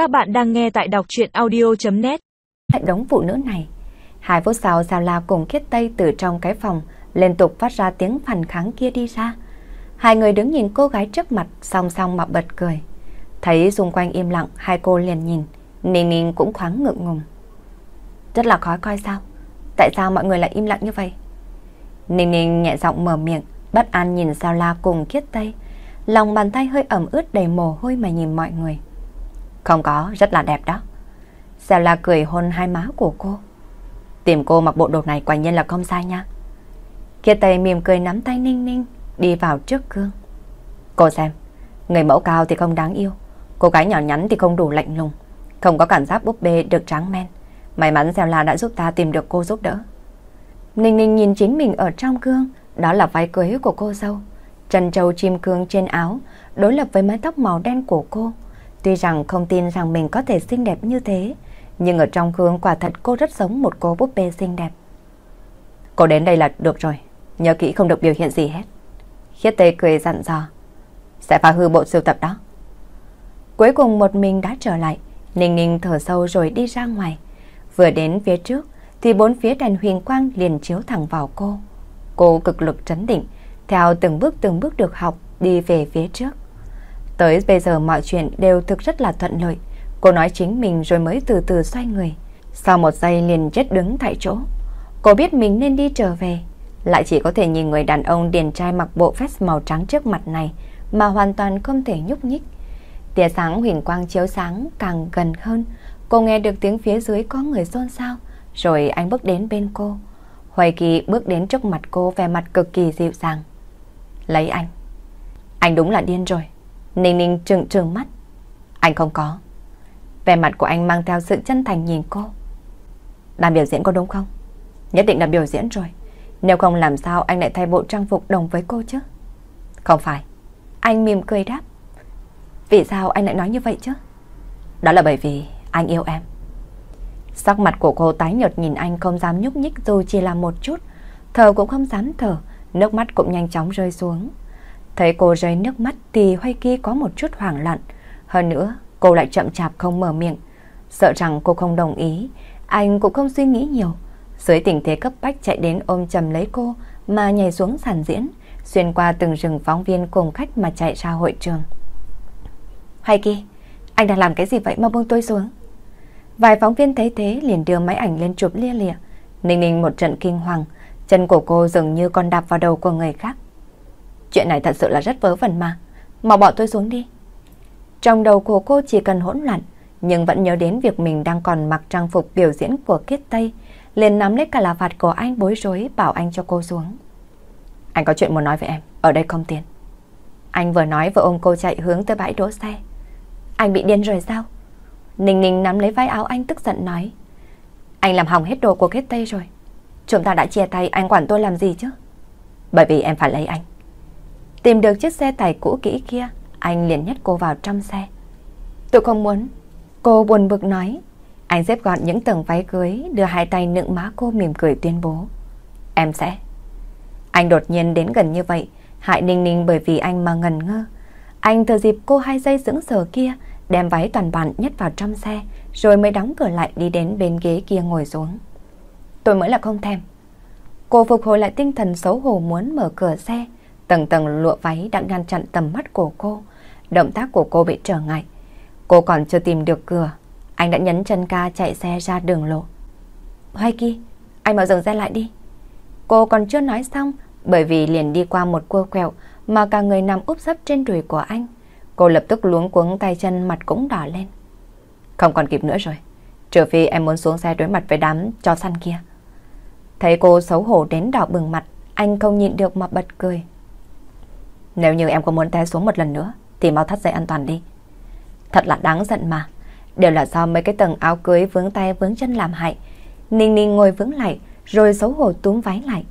Các bạn đang nghe tại đọc chuyện audio.net Hạnh đống phụ nữ này. Hai phút sau Giao La cùng Khiết Tây từ trong cái phòng liên tục phát ra tiếng phản kháng kia đi ra. Hai người đứng nhìn cô gái trước mặt song song mà bật cười. Thấy xung quanh im lặng hai cô liền nhìn. Ninh Ninh cũng khoáng ngượng ngùng. Rất là khó coi sao? Tại sao mọi người lại im lặng như vậy? Ninh Ninh nhẹ giọng mở miệng, bất an nhìn Giao La cùng Khiết Tây. Lòng bàn tay hơi ẩm ướt đầy mồ hôi mà nhìn mọi người. Không có, rất là đẹp đó. xeo La cười hôn hai má của cô. Tìm cô mặc bộ đồ này quả nhiên là không sai nha. kia Tây mỉm cười nắm tay Ninh Ninh, đi vào trước gương. Cô xem, người mẫu cao thì không đáng yêu, cô gái nhỏ nhắn thì không đủ lạnh lùng, không có cảm giác búp bê được tráng men. May mắn xeo La đã giúp ta tìm được cô giúp đỡ. Ninh Ninh nhìn chính mình ở trong gương, đó là váy cưới của cô dâu. Trần trâu chim cương trên áo, đối lập với mái tóc màu đen của cô. Tuy rằng không tin rằng mình có thể xinh đẹp như thế, nhưng ở trong gương quả thật cô rất giống một cô búp bê xinh đẹp. Cô đến đây là được rồi, nhớ kỹ không được biểu hiện gì hết. Khiết tê cười dặn dò, sẽ phá hư bộ sưu tập đó. Cuối cùng một mình đã trở lại, Ninh Ninh thở sâu rồi đi ra ngoài. Vừa đến phía trước, thì bốn phía đèn huyền quang liền chiếu thẳng vào cô. Cô cực lực trấn định, theo từng bước từng bước được học, đi về phía trước. Tới bây giờ mọi chuyện đều thực rất là thuận lợi. Cô nói chính mình rồi mới từ từ xoay người. Sau một giây liền chết đứng tại chỗ. Cô biết mình nên đi trở về. Lại chỉ có thể nhìn người đàn ông điền trai mặc bộ vest màu trắng trước mặt này mà hoàn toàn không thể nhúc nhích. Tia sáng huyền quang chiếu sáng càng gần hơn. Cô nghe được tiếng phía dưới có người xôn xao. Rồi anh bước đến bên cô. Hoài Kỳ bước đến trước mặt cô, vẻ mặt cực kỳ dịu dàng. Lấy anh. Anh đúng là điên rồi. Ninh ninh trừng trừng mắt. Anh không có. Về mặt của anh mang theo sự chân thành nhìn cô. Đang biểu diễn có đúng không? Nhất định là biểu diễn rồi. Nếu không làm sao anh lại thay bộ trang phục đồng với cô chứ? Không phải. Anh mỉm cười đáp. Vì sao anh lại nói như vậy chứ? Đó là bởi vì anh yêu em. Sắc mặt của cô tái nhợt nhìn anh không dám nhúc nhích dù chỉ là một chút. Thở cũng không dám thở, nước mắt cũng nhanh chóng rơi xuống. Thấy cô rơi nước mắt thì Hoay Kỳ có một chút hoảng loạn. Hơn nữa, cô lại chậm chạp không mở miệng. Sợ rằng cô không đồng ý, anh cũng không suy nghĩ nhiều. Dưới tình thế cấp bách chạy đến ôm chầm lấy cô mà nhảy xuống sàn diễn, xuyên qua từng rừng phóng viên cùng khách mà chạy ra hội trường. Hoay Kỳ, anh đang làm cái gì vậy mà buông tôi xuống? Vài phóng viên thấy thế liền đưa máy ảnh lên chụp lia lịa. Ninh ninh một trận kinh hoàng, chân của cô dường như còn đạp vào đầu của người khác. Chuyện này thật sự là rất vớ vẩn mà, mà bỏ tôi xuống đi. Trong đầu của cô chỉ cần hỗn loạn, nhưng vẫn nhớ đến việc mình đang còn mặc trang phục biểu diễn của Kiết Tây, liền nắm lấy cả là vạt của anh bối rối bảo anh cho cô xuống. Anh có chuyện muốn nói với em, ở đây không tiền. Anh vừa nói vừa ôm cô chạy hướng tới bãi đỗ xe. Anh bị điên rồi sao? Ninh Ninh nắm lấy vai áo anh tức giận nói. Anh làm hỏng hết đồ của Kiết tây rồi. Chúng ta đã chia tay, anh quản tôi làm gì chứ? Bởi vì em phải lấy anh. Tìm được chiếc xe tải cũ kỹ kia, anh liền nhét cô vào trong xe. Tôi không muốn. Cô buồn bực nói. Anh xếp gọn những tầng váy cưới, đưa hai tay nựng má cô mỉm cười tuyên bố. Em sẽ. Anh đột nhiên đến gần như vậy, hại Ninh Ninh bởi vì anh mà ngần ngơ. Anh thừa dịp cô hai giây dưỡng sờ kia, đem váy toàn bản nhét vào trong xe, rồi mới đóng cửa lại đi đến bên ghế kia ngồi xuống. Tôi mới là không thèm. Cô phục hồi lại tinh thần xấu hổ muốn mở cửa xe, tầng tầng lụa váy đã ngăn chặn tầm mắt của cô. Động tác của cô bị trở ngại. Cô còn chưa tìm được cửa, anh đã nhấn chân ca chạy xe ra đường lộ. Hoài Kỳ, anh mở dừng xe lại đi. Cô còn chưa nói xong, bởi vì liền đi qua một cua quẹo mà cả người nằm úp sấp trên đùi của anh. Cô lập tức luống cuống tay chân mặt cũng đỏ lên. Không còn kịp nữa rồi. Trừ phi em muốn xuống xe đối mặt với đám cho săn kia. Thấy cô xấu hổ đến đỏ bừng mặt, anh không nhịn được mà bật cười. Nếu như em có muốn té xuống một lần nữa, thì mau thắt dây an toàn đi. Thật là đáng giận mà. Đều là do mấy cái tầng áo cưới vướng tay vướng chân làm hại. Ninh ninh ngồi vướng lại, rồi xấu hổ túm váy lại.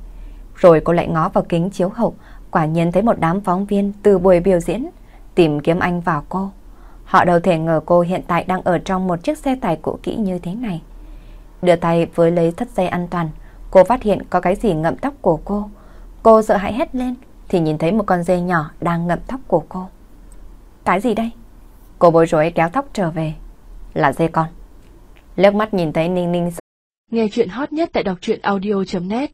Rồi cô lại ngó vào kính chiếu hậu, quả nhiên thấy một đám phóng viên từ buổi biểu diễn tìm kiếm anh vào cô. Họ đâu thể ngờ cô hiện tại đang ở trong một chiếc xe tải cũ kỹ như thế này. Đưa tay với lấy thắt dây an toàn, cô phát hiện có cái gì ngậm tóc của cô. Cô sợ hãi hét lên thì nhìn thấy một con dê nhỏ đang ngậm tóc của cô. Cái gì đây? Cô bối rối kéo tóc trở về. là dê con. Liếc mắt nhìn thấy Ninh Ninh Nghe chuyện hot nhất tại đọc truyện audio.net